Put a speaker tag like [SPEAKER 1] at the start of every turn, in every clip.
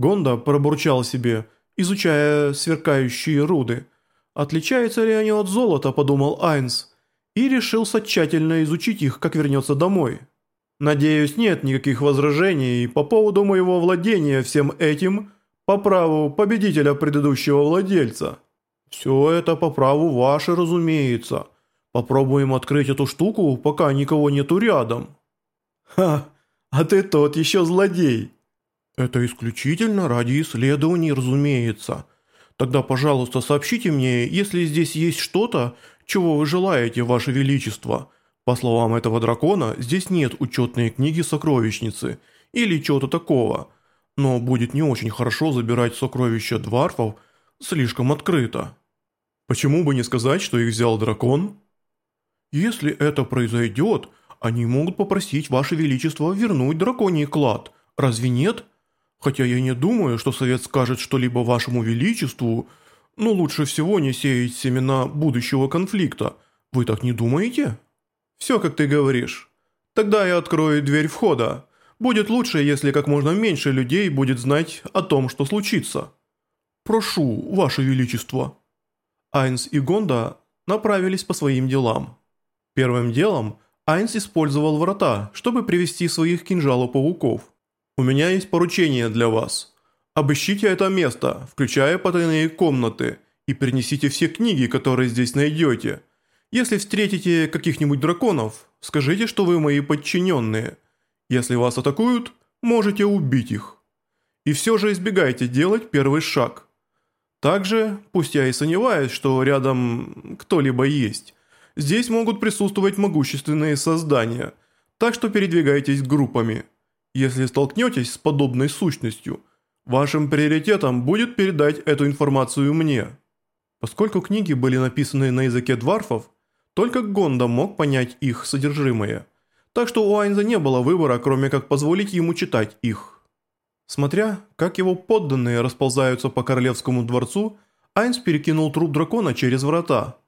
[SPEAKER 1] Гонда пробурчал себе, изучая сверкающие руды. Отличаются ли они от золота, подумал Айнс, и решился тщательно изучить их, как вернется домой. Надеюсь, нет никаких возражений по поводу моего владения всем этим по праву победителя предыдущего владельца. Все это по праву ваше, разумеется. Попробуем открыть эту штуку, пока никого нету рядом. Ха, а ты тот еще злодей. Это исключительно ради исследований, разумеется. Тогда, пожалуйста, сообщите мне, если здесь есть что-то, чего вы желаете, ваше величество. По словам этого дракона, здесь нет учетной книги сокровищницы или чего-то такого. Но будет не очень хорошо забирать сокровища дварфов слишком открыто. Почему бы не сказать, что их взял дракон? Если это произойдет, они могут попросить Ваше Величество вернуть драконий клад. Разве нет? Хотя я не думаю, что совет скажет что-либо Вашему Величеству, но лучше всего не сеять семена будущего конфликта. Вы так не думаете? Все, как ты говоришь. Тогда я открою дверь входа. Будет лучше, если как можно меньше людей будет знать о том, что случится. Прошу, Ваше Величество. Айнс и Гонда направились по своим делам. Первым делом Айнс использовал врата, чтобы привести своих кинжалов-пауков. «У меня есть поручение для вас. Обыщите это место, включая потайные комнаты, и принесите все книги, которые здесь найдете. Если встретите каких-нибудь драконов, скажите, что вы мои подчиненные. Если вас атакуют, можете убить их. И все же избегайте делать первый шаг. Также, пусть я и сомневаюсь, что рядом кто-либо есть, Здесь могут присутствовать могущественные создания, так что передвигайтесь группами. Если столкнетесь с подобной сущностью, вашим приоритетом будет передать эту информацию мне. Поскольку книги были написаны на языке дварфов, только Гонда мог понять их содержимое. Так что у Айнза не было выбора, кроме как позволить ему читать их. Смотря, как его подданные расползаются по королевскому дворцу, Айнс перекинул труп дракона через врата –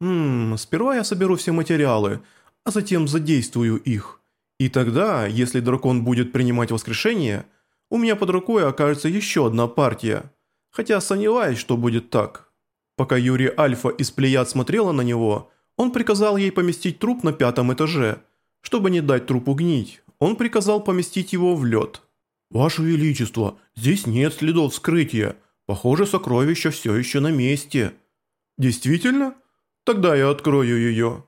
[SPEAKER 1] Ммм, сперва я соберу все материалы, а затем задействую их. И тогда, если дракон будет принимать воскрешение, у меня под рукой окажется еще одна партия. Хотя сомневаюсь, что будет так. Пока Юрий Альфа из Плеяд смотрела на него, он приказал ей поместить труп на пятом этаже. Чтобы не дать трупу гнить, он приказал поместить его в лед. «Ваше Величество, здесь нет следов вскрытия. Похоже, сокровище все еще на месте». «Действительно?» Тогда я открою ее».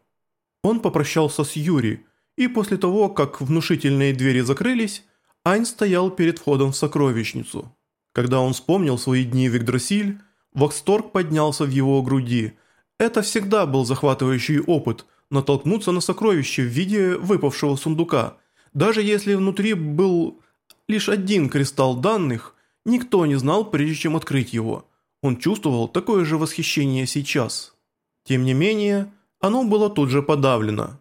[SPEAKER 1] Он попрощался с Юри, и после того, как внушительные двери закрылись, Айн стоял перед входом в сокровищницу. Когда он вспомнил свои дни в Игдрасиль, восторг поднялся в его груди. Это всегда был захватывающий опыт – натолкнуться на сокровище в виде выпавшего сундука. Даже если внутри был лишь один кристалл данных, никто не знал, прежде чем открыть его. Он чувствовал такое же восхищение сейчас. Тем не менее, оно было тут же подавлено.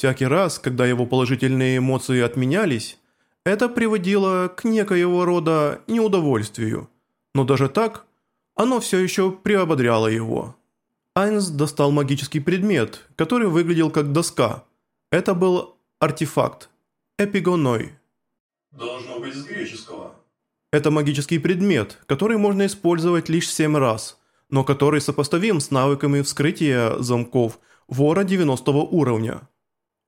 [SPEAKER 1] Всякий раз, когда его положительные эмоции отменялись, это приводило к некоего рода неудовольствию. Но даже так, оно все еще приободряло его. Айнс достал магический предмет, который выглядел как доска. Это был артефакт. Эпигоной.
[SPEAKER 2] Должно быть с греческого.
[SPEAKER 1] Это магический предмет, который можно использовать лишь семь раз – но который сопоставим с навыками вскрытия замков вора 90 уровня.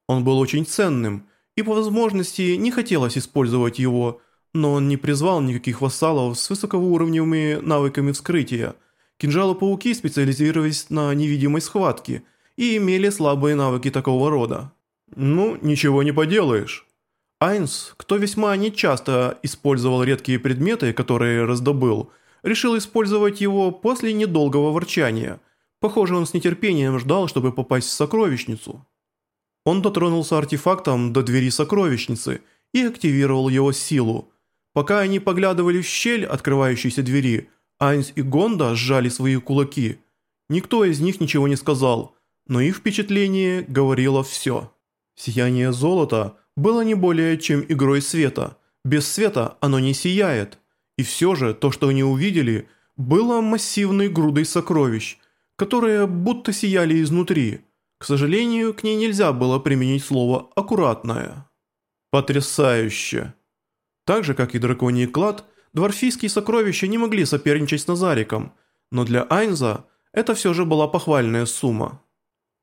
[SPEAKER 1] Он был очень ценным, и по возможности не хотелось использовать его, но он не призвал никаких вассалов с высокоуровневыми навыками вскрытия. Кинжалы-пауки специализировались на невидимой схватке и имели слабые навыки такого рода. Ну, ничего не поделаешь. Айнс, кто весьма нечасто использовал редкие предметы, которые раздобыл – решил использовать его после недолгого ворчания. Похоже, он с нетерпением ждал, чтобы попасть в сокровищницу. Он дотронулся артефактом до двери сокровищницы и активировал его силу. Пока они поглядывали в щель открывающейся двери, Айнс и Гонда сжали свои кулаки. Никто из них ничего не сказал, но их впечатление говорило все. Сияние золота было не более чем игрой света. Без света оно не сияет. И все же то, что они увидели, было массивной грудой сокровищ, которые будто сияли изнутри. К сожалению, к ней нельзя было применить слово «аккуратная». Потрясающе. Так же, как и драконий клад, Дворфийские сокровища не могли соперничать с Назариком, но для Айнза это все же была похвальная сумма.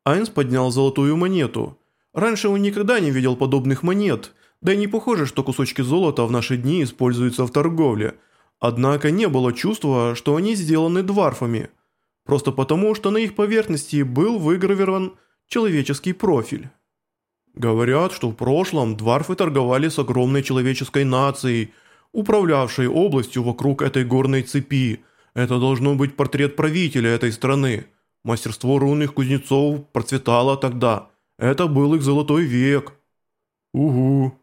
[SPEAKER 1] Айнз поднял золотую монету. Раньше он никогда не видел подобных монет, да и не похоже, что кусочки золота в наши дни используются в торговле. Однако не было чувства, что они сделаны дварфами. Просто потому, что на их поверхности был выгравирован человеческий профиль. Говорят, что в прошлом дварфы торговали с огромной человеческой нацией, управлявшей областью вокруг этой горной цепи. Это должно быть портрет правителя этой страны. Мастерство рунных кузнецов процветало тогда. Это был их золотой век. Угу.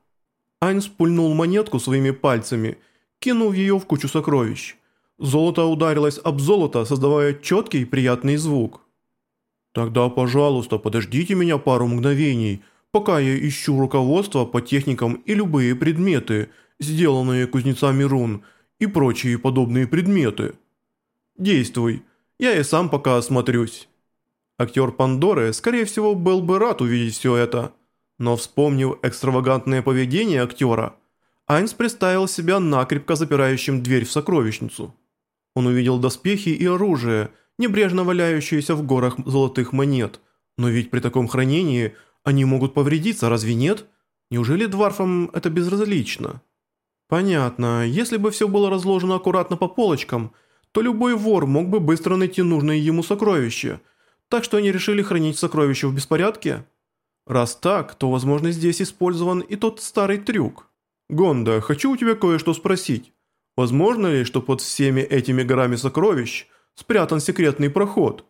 [SPEAKER 1] Айнс пульнул монетку своими пальцами, кинув ее в кучу сокровищ. Золото ударилось об золото, создавая четкий и приятный звук. «Тогда, пожалуйста, подождите меня пару мгновений, пока я ищу руководство по техникам и любые предметы, сделанные кузнецами рун, и прочие подобные предметы. Действуй, я и сам пока осмотрюсь». Актер Пандоры, скорее всего, был бы рад увидеть все это, но вспомнив экстравагантное поведение актера, Айнс представил себя накрепко запирающим дверь в сокровищницу. Он увидел доспехи и оружие, небрежно валяющиеся в горах золотых монет. Но ведь при таком хранении они могут повредиться, разве нет? Неужели дварфам это безразлично? Понятно, если бы все было разложено аккуратно по полочкам, то любой вор мог бы быстро найти нужное ему сокровище. Так что они решили хранить сокровища в беспорядке? Раз так, то возможно здесь использован и тот старый трюк. Гонда, хочу у тебя кое-что спросить. Возможно ли, что под всеми этими горами сокровищ спрятан секретный проход?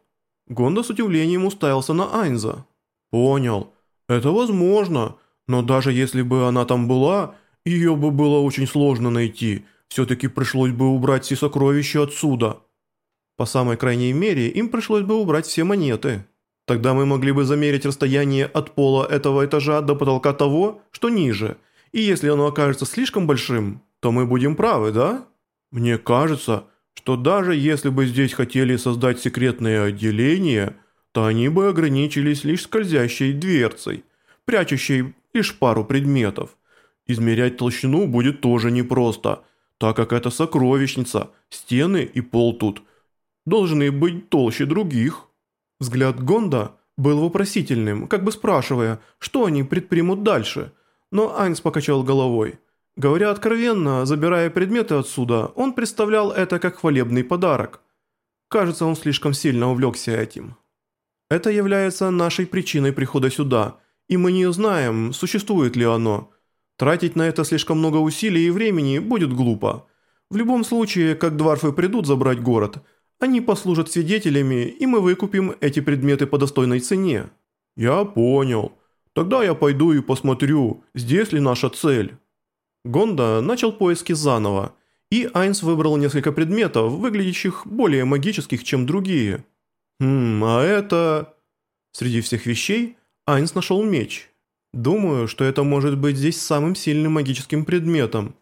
[SPEAKER 1] Гонда с удивлением уставился на Айнза. Понял. Это возможно, но даже если бы она там была, ее бы было очень сложно найти. Все-таки пришлось бы убрать все сокровища отсюда. По самой крайней мере, им пришлось бы убрать все монеты. Тогда мы могли бы замерить расстояние от пола этого этажа до потолка того, что ниже. И если оно окажется слишком большим, то мы будем правы, да? Мне кажется, что даже если бы здесь хотели создать секретное отделение, то они бы ограничились лишь скользящей дверцей, прячущей лишь пару предметов. Измерять толщину будет тоже непросто, так как это сокровищница, стены и пол тут должны быть толще других. Взгляд Гонда был вопросительным, как бы спрашивая, что они предпримут дальше, но Айнс покачал головой – Говоря откровенно, забирая предметы отсюда, он представлял это как хвалебный подарок. Кажется, он слишком сильно увлекся этим. Это является нашей причиной прихода сюда, и мы не знаем, существует ли оно. Тратить на это слишком много усилий и времени будет глупо. В любом случае, как дварфы придут забрать город, они послужат свидетелями, и мы выкупим эти предметы по достойной цене. Я понял. Тогда я пойду и посмотрю, здесь ли наша цель. Гонда начал поиски заново, и Айнс выбрал несколько предметов, выглядящих более магических, чем другие. Хм, а это... Среди всех вещей Айнс нашел меч. Думаю, что это может быть здесь самым сильным магическим предметом.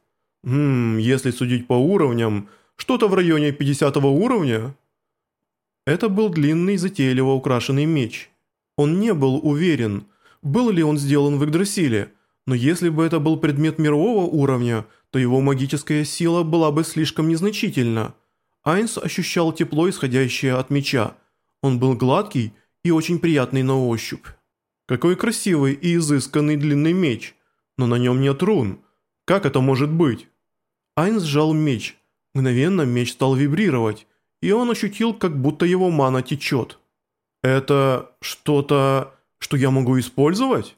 [SPEAKER 1] Хм, если судить по уровням, что-то в районе 50 уровня? Это был длинный, затейливо украшенный меч. Он не был уверен, был ли он сделан в Игдрасиле, но если бы это был предмет мирового уровня, то его магическая сила была бы слишком незначительна. Айнс ощущал тепло, исходящее от меча. Он был гладкий и очень приятный на ощупь. Какой красивый и изысканный длинный меч, но на нем нет рун. Как это может быть? Айнс сжал меч. Мгновенно меч стал вибрировать, и он ощутил, как будто его мана течет. «Это что-то, что я могу использовать?»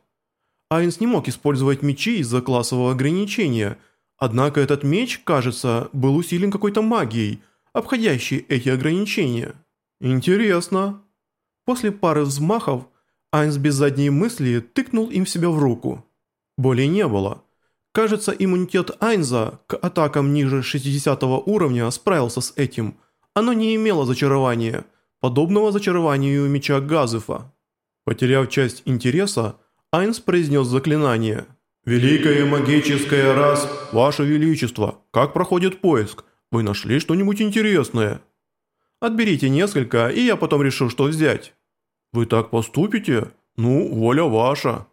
[SPEAKER 1] Айнс не мог использовать мечи из-за классового ограничения, однако этот меч, кажется, был усилен какой-то магией, обходящей эти ограничения. Интересно. После пары взмахов Айнс без задней мысли тыкнул им себя в руку. Боли не было. Кажется, иммунитет Айнза к атакам ниже 60 уровня справился с этим. Оно не имело зачарования, подобного зачарованию меча Газыфа. Потеряв часть интереса, Айнс произнес заклинание. «Великая магическая раз, Ваше Величество, как проходит поиск? Вы нашли что-нибудь интересное?» «Отберите несколько, и я потом решу, что взять». «Вы так поступите? Ну, воля ваша».